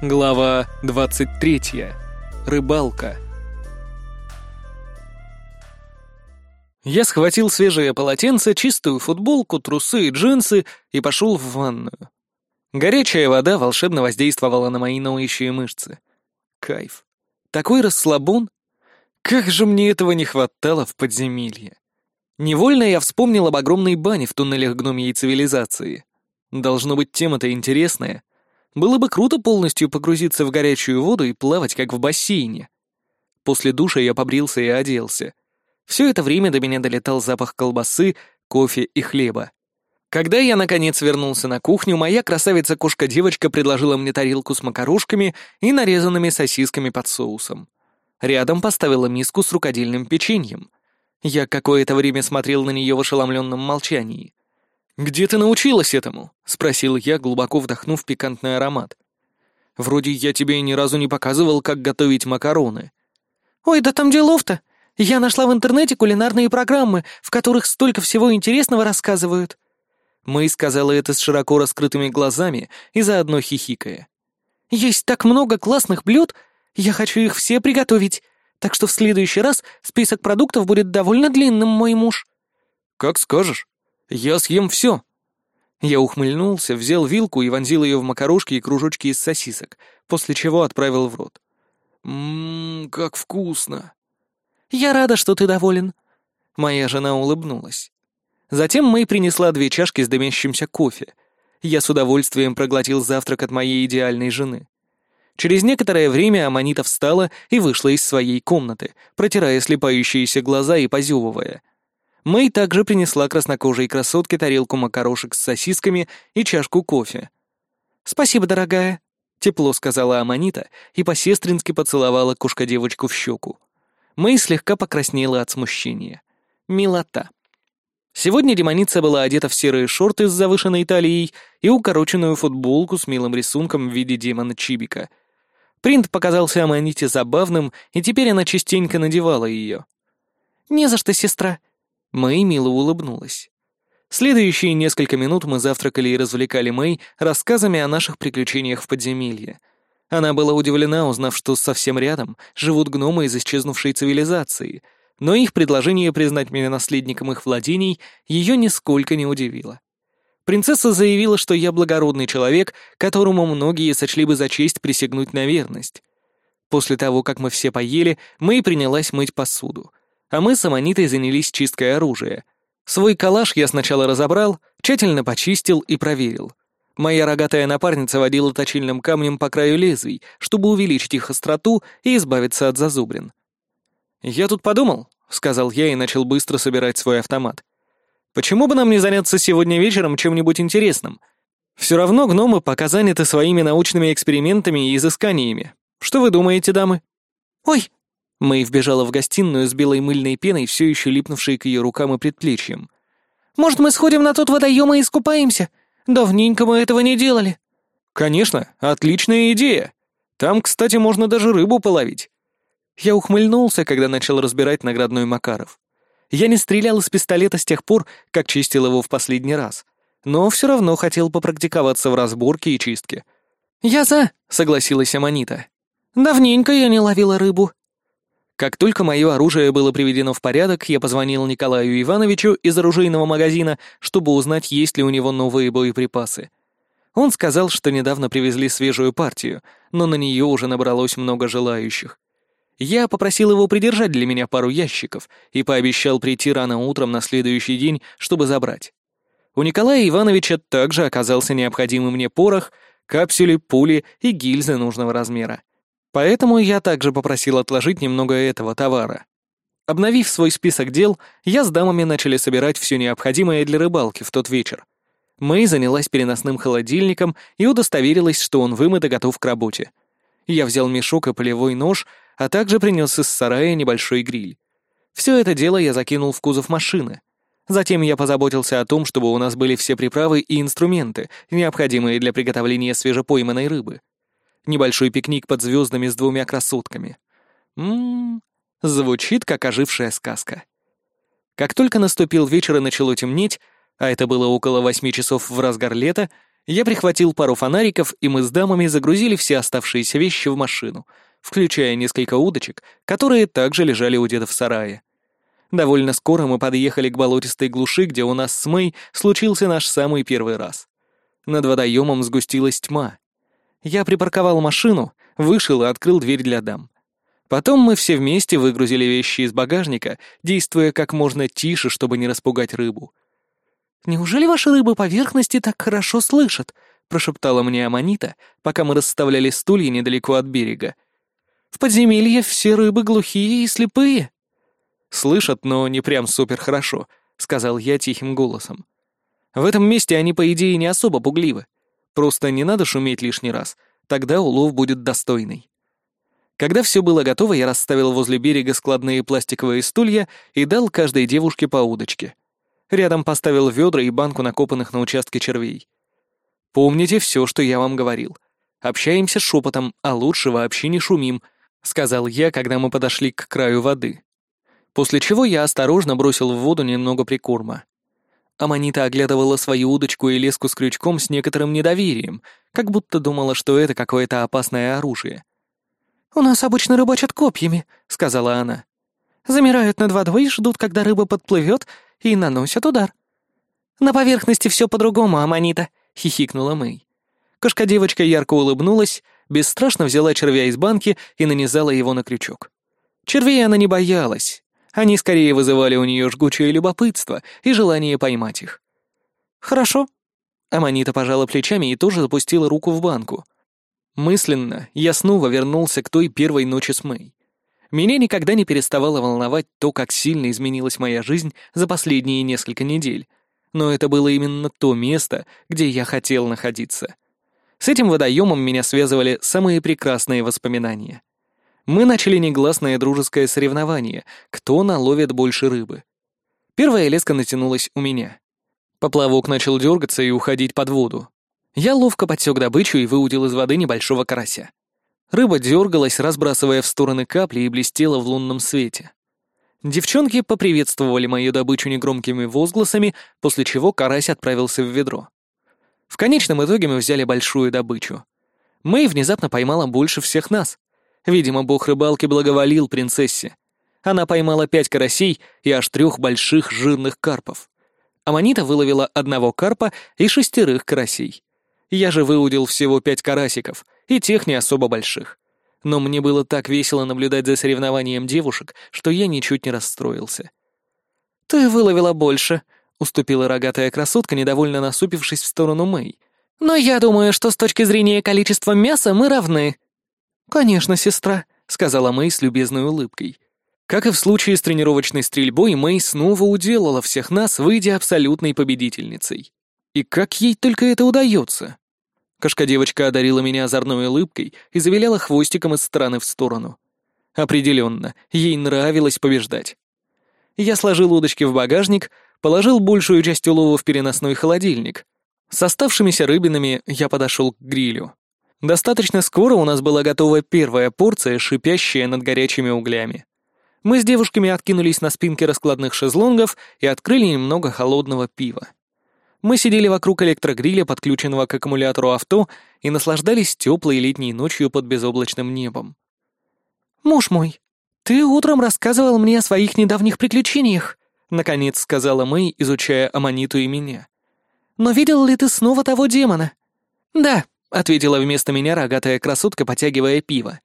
Глава 23. Рыбалка. Я схватил свежее полотенце, чистую футболку, трусы и джинсы и пошел в ванную. Горячая вода волшебно воздействовала на мои ноющие мышцы. Кайф. Такой расслабон. Как же мне этого не хватало в подземелье. Невольно я вспомнил об огромной бане в туннелях гномьей цивилизации. Должно быть, тема-то интересная. Было бы круто полностью погрузиться в горячую воду и плавать, как в бассейне. После душа я побрился и оделся. Все это время до меня долетал запах колбасы, кофе и хлеба. Когда я, наконец, вернулся на кухню, моя красавица-кошка-девочка предложила мне тарелку с макарошками и нарезанными сосисками под соусом. Рядом поставила миску с рукодельным печеньем. Я какое-то время смотрел на нее в ошеломленном молчании. «Где ты научилась этому?» — спросил я, глубоко вдохнув пикантный аромат. «Вроде я тебе ни разу не показывал, как готовить макароны». «Ой, да там делов-то! Я нашла в интернете кулинарные программы, в которых столько всего интересного рассказывают». Мэй сказала это с широко раскрытыми глазами и заодно хихикая. «Есть так много классных блюд, я хочу их все приготовить, так что в следующий раз список продуктов будет довольно длинным, мой муж». «Как скажешь». Я съем все. Я ухмыльнулся, взял вилку и вонзил ее в макарошки и кружочки из сосисок, после чего отправил в рот. Ммм, как вкусно. Я рада, что ты доволен. Моя жена улыбнулась. Затем Мэй принесла две чашки с дымящимся кофе. Я с удовольствием проглотил завтрак от моей идеальной жены. Через некоторое время Аманита встала и вышла из своей комнаты, протирая слепающиеся глаза и позевывая — Мэй также принесла краснокожей красотке тарелку макарошек с сосисками и чашку кофе. «Спасибо, дорогая», — тепло сказала Аманита и по-сестрински поцеловала кошка-девочку в щеку. Мэй слегка покраснела от смущения. Милота. Сегодня демоница была одета в серые шорты с завышенной талией и укороченную футболку с милым рисунком в виде демона Чибика. Принт показался Аманите забавным, и теперь она частенько надевала ее. «Не за что, сестра. Мэй мило улыбнулась. Следующие несколько минут мы завтракали и развлекали Мэй рассказами о наших приключениях в подземелье. Она была удивлена, узнав, что совсем рядом живут гномы из исчезнувшей цивилизации, но их предложение признать меня наследником их владений ее нисколько не удивило. Принцесса заявила, что я благородный человек, которому многие сочли бы за честь присягнуть на верность. После того, как мы все поели, Мэй принялась мыть посуду — а мы с Аманитой занялись чисткой оружия. Свой калаш я сначала разобрал, тщательно почистил и проверил. Моя рогатая напарница водила точильным камнем по краю лезвий, чтобы увеличить их остроту и избавиться от зазубрин. «Я тут подумал», — сказал я и начал быстро собирать свой автомат. «Почему бы нам не заняться сегодня вечером чем-нибудь интересным? Все равно гномы пока заняты своими научными экспериментами и изысканиями. Что вы думаете, дамы?» «Ой, Мэй вбежала в гостиную с белой мыльной пеной, все еще липнувшей к ее рукам и предплечьям. «Может, мы сходим на тот водоем и искупаемся? Давненько мы этого не делали». «Конечно, отличная идея. Там, кстати, можно даже рыбу половить». Я ухмыльнулся, когда начал разбирать наградной Макаров. Я не стрелял из пистолета с тех пор, как чистил его в последний раз, но все равно хотел попрактиковаться в разборке и чистке. «Я за», — согласилась Аманита. «Давненько я не ловила рыбу. Как только мое оружие было приведено в порядок, я позвонил Николаю Ивановичу из оружейного магазина, чтобы узнать, есть ли у него новые боеприпасы. Он сказал, что недавно привезли свежую партию, но на нее уже набралось много желающих. Я попросил его придержать для меня пару ящиков и пообещал прийти рано утром на следующий день, чтобы забрать. У Николая Ивановича также оказался необходимый мне порох, капсюли, пули и гильзы нужного размера. Поэтому я также попросил отложить немного этого товара. Обновив свой список дел, я с дамами начали собирать все необходимое для рыбалки в тот вечер. Мэй занялась переносным холодильником и удостоверилась, что он вымыт и готов к работе. Я взял мешок и полевой нож, а также принес из сарая небольшой гриль. Все это дело я закинул в кузов машины. Затем я позаботился о том, чтобы у нас были все приправы и инструменты, необходимые для приготовления свежепойманной рыбы. Небольшой пикник под звездами с двумя красотками. Ммм, звучит как ожившая сказка. Как только наступил вечер и начало темнеть, а это было около восьми часов в разгар лета, Я прихватил пару фонариков, и мы с дамами загрузили все оставшиеся вещи в машину, включая несколько удочек, которые также лежали у деда в сарае. Довольно скоро мы подъехали к болотистой глуши, где у нас с Мэй случился наш самый первый раз. Над водоемом сгустилась тьма. Я припарковал машину, вышел и открыл дверь для дам. Потом мы все вместе выгрузили вещи из багажника, действуя как можно тише, чтобы не распугать рыбу. «Неужели ваши рыбы поверхности так хорошо слышат?» — прошептала мне Аманита, пока мы расставляли стулья недалеко от берега. «В подземелье все рыбы глухие и слепые». «Слышат, но не прям супер хорошо», — сказал я тихим голосом. «В этом месте они, по идее, не особо пугливы. Просто не надо шуметь лишний раз, тогда улов будет достойный». Когда все было готово, я расставил возле берега складные пластиковые стулья и дал каждой девушке по удочке. Рядом поставил ведра и банку накопанных на участке червей. «Помните все, что я вам говорил. Общаемся шепотом, а лучше вообще не шумим», — сказал я, когда мы подошли к краю воды. После чего я осторожно бросил в воду немного прикорма. Аманита оглядывала свою удочку и леску с крючком с некоторым недоверием, как будто думала, что это какое-то опасное оружие. «У нас обычно рыбачат копьями», — сказала она. «Замирают над водой ждут, когда рыба подплывет, и наносят удар». «На поверхности все по-другому, Аманита», — хихикнула Мэй. Кошка-девочка ярко улыбнулась, бесстрашно взяла червя из банки и нанизала его на крючок. Червей она не боялась. Они скорее вызывали у нее жгучее любопытство и желание поймать их. «Хорошо». Аманита пожала плечами и тоже запустила руку в банку — Мысленно я снова вернулся к той первой ночи с Мэй. Меня никогда не переставало волновать то, как сильно изменилась моя жизнь за последние несколько недель. Но это было именно то место, где я хотел находиться. С этим водоемом меня связывали самые прекрасные воспоминания. Мы начали негласное дружеское соревнование, кто наловит больше рыбы. Первая леска натянулась у меня. Поплавок начал дергаться и уходить под воду. Я ловко подсек добычу и выудил из воды небольшого карася. Рыба дергалась, разбрасывая в стороны капли и блестела в лунном свете. Девчонки поприветствовали мою добычу негромкими возгласами, после чего карась отправился в ведро. В конечном итоге мы взяли большую добычу. Мэй внезапно поймала больше всех нас. Видимо, бог рыбалки благоволил принцессе. Она поймала пять карасей и аж трех больших жирных карпов. Аманита выловила одного карпа и шестерых карасей. Я же выудил всего пять карасиков, и тех не особо больших. Но мне было так весело наблюдать за соревнованием девушек, что я ничуть не расстроился. «Ты выловила больше», — уступила рогатая красотка, недовольно насупившись в сторону Мэй. «Но я думаю, что с точки зрения количества мяса мы равны». «Конечно, сестра», — сказала Мэй с любезной улыбкой. Как и в случае с тренировочной стрельбой, Мэй снова уделала всех нас, выйдя абсолютной победительницей. И как ей только это удается? Кошка-девочка одарила меня озорной улыбкой и завиляла хвостиком из стороны в сторону. Определенно, ей нравилось побеждать. Я сложил удочки в багажник, положил большую часть улова в переносной холодильник. С оставшимися рыбинами я подошел к грилю. Достаточно скоро у нас была готова первая порция, шипящая над горячими углями. Мы с девушками откинулись на спинки раскладных шезлонгов и открыли немного холодного пива. Мы сидели вокруг электрогриля, подключенного к аккумулятору авто, и наслаждались теплой летней ночью под безоблачным небом. «Муж мой, ты утром рассказывал мне о своих недавних приключениях», — наконец сказала Мэй, изучая Аманиту и меня. «Но видел ли ты снова того демона?» «Да», — ответила вместо меня рогатая красотка, потягивая пиво.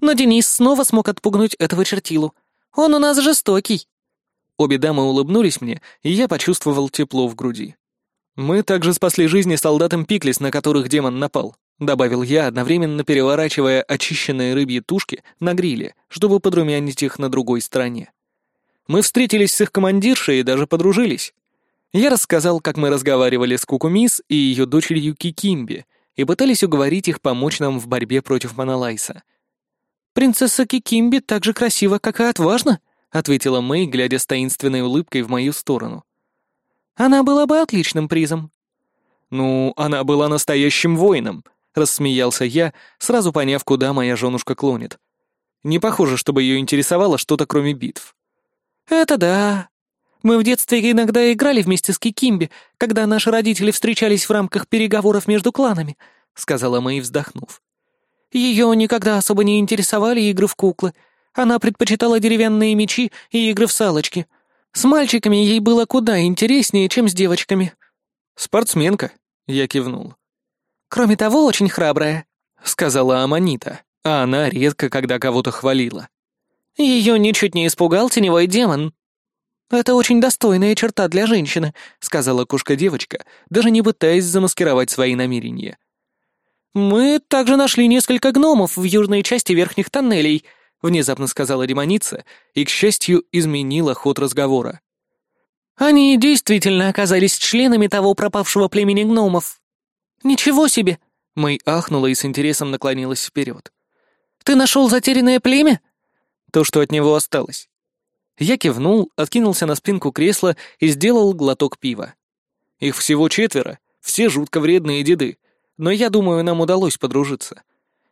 «Но Денис снова смог отпугнуть этого чертилу. Он у нас жестокий». Обе дамы улыбнулись мне, и я почувствовал тепло в груди. «Мы также спасли жизни солдатам Пиклис, на которых демон напал», — добавил я, одновременно переворачивая очищенные рыбьи тушки на гриле, чтобы подрумянить их на другой стороне. Мы встретились с их командиршей и даже подружились. Я рассказал, как мы разговаривали с Кукумис и ее дочерью Кикимби и пытались уговорить их помочь нам в борьбе против Монолайса. «Принцесса Кикимби так же красива, как и отважна», — ответила Мэй, глядя с таинственной улыбкой в мою сторону. Она была бы отличным призом». «Ну, она была настоящим воином», — рассмеялся я, сразу поняв, куда моя женушка клонит. Не похоже, чтобы ее интересовало что-то кроме битв. «Это да. Мы в детстве иногда играли вместе с Кикимби, когда наши родители встречались в рамках переговоров между кланами», — сказала Мэй, вздохнув. «Ее никогда особо не интересовали игры в куклы. Она предпочитала деревянные мечи и игры в салочки. С мальчиками ей было куда интереснее, чем с девочками». «Спортсменка», — я кивнул. «Кроме того, очень храбрая», — сказала Аманита, а она редко когда кого-то хвалила. Ее ничуть не испугал теневой демон. «Это очень достойная черта для женщины», — сказала кошка-девочка, даже не пытаясь замаскировать свои намерения. «Мы также нашли несколько гномов в южной части верхних тоннелей», — внезапно сказала демоница и, к счастью, изменила ход разговора. «Они действительно оказались членами того пропавшего племени гномов». «Ничего себе!» — Мэй ахнула и с интересом наклонилась вперед. «Ты нашел затерянное племя?» «То, что от него осталось». Я кивнул, откинулся на спинку кресла и сделал глоток пива. Их всего четверо, все жутко вредные деды, но я думаю, нам удалось подружиться.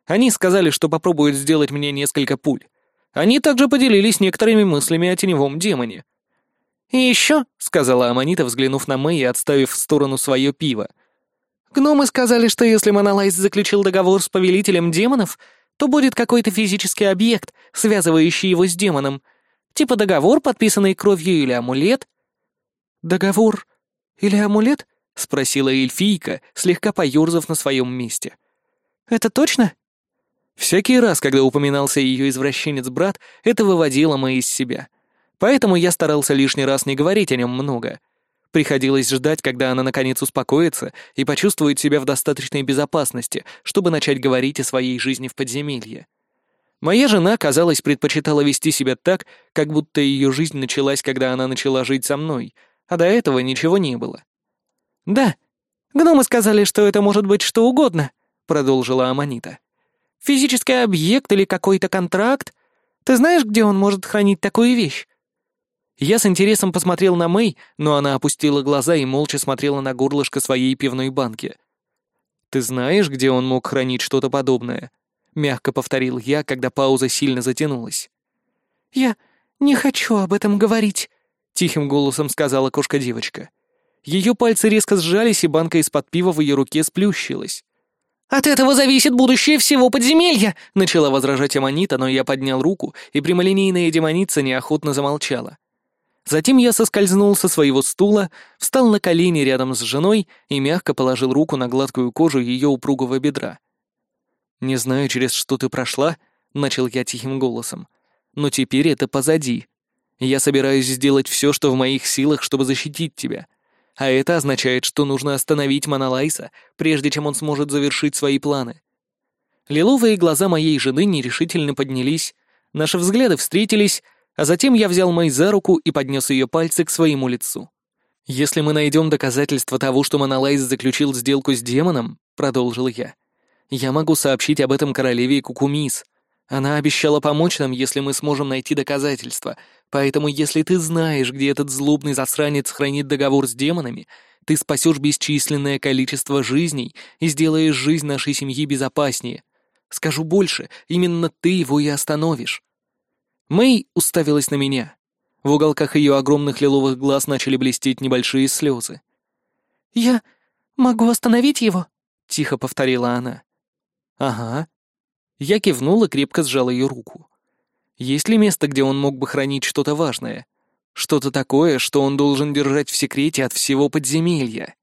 Они сказали, что попробуют сделать мне несколько пуль. Они также поделились некоторыми мыслями о теневом демоне. «И еще», — сказала Аманита, взглянув на Мэй и отставив в сторону свое пиво, «гномы сказали, что если Монолайз заключил договор с повелителем демонов, то будет какой-то физический объект, связывающий его с демоном — Типа договор, подписанный кровью или амулет?» «Договор или амулет?» — спросила эльфийка, слегка поёрзав на своем месте. «Это точно?» Всякий раз, когда упоминался ее извращенец-брат, это выводило мы из себя. Поэтому я старался лишний раз не говорить о нем много. Приходилось ждать, когда она наконец успокоится и почувствует себя в достаточной безопасности, чтобы начать говорить о своей жизни в подземелье. Моя жена, казалось, предпочитала вести себя так, как будто ее жизнь началась, когда она начала жить со мной, а до этого ничего не было. «Да, гномы сказали, что это может быть что угодно», — продолжила Аманита. «Физический объект или какой-то контракт. Ты знаешь, где он может хранить такую вещь?» Я с интересом посмотрел на Мэй, но она опустила глаза и молча смотрела на горлышко своей пивной банки. «Ты знаешь, где он мог хранить что-то подобное?» — мягко повторил я, когда пауза сильно затянулась. «Я не хочу об этом говорить», — тихим голосом сказала кошка-девочка. Ее пальцы резко сжались, и банка из-под пива в ее руке сплющилась. «От этого зависит будущее всего подземелья!» — начала возражать Аманита, но я поднял руку, и прямолинейная демоница неохотно замолчала. Затем я соскользнул со своего стула, встал на колени рядом с женой и мягко положил руку на гладкую кожу ее упругого бедра. «Не знаю, через что ты прошла», — начал я тихим голосом. «Но теперь это позади. Я собираюсь сделать все, что в моих силах, чтобы защитить тебя. А это означает, что нужно остановить Монолайса, прежде чем он сможет завершить свои планы». Лиловые глаза моей жены нерешительно поднялись, наши взгляды встретились, а затем я взял Мэй за руку и поднес ее пальцы к своему лицу. «Если мы найдем доказательства того, что Монолайс заключил сделку с демоном», — продолжил я, я могу сообщить об этом королеве Кукумис. Она обещала помочь нам, если мы сможем найти доказательства. Поэтому если ты знаешь, где этот злобный засранец хранит договор с демонами, ты спасешь бесчисленное количество жизней и сделаешь жизнь нашей семьи безопаснее. Скажу больше, именно ты его и остановишь. Мэй уставилась на меня. В уголках ее огромных лиловых глаз начали блестеть небольшие слезы. «Я могу остановить его?» — тихо повторила она. «Ага». Я кивнул и крепко сжал ее руку. «Есть ли место, где он мог бы хранить что-то важное? Что-то такое, что он должен держать в секрете от всего подземелья?»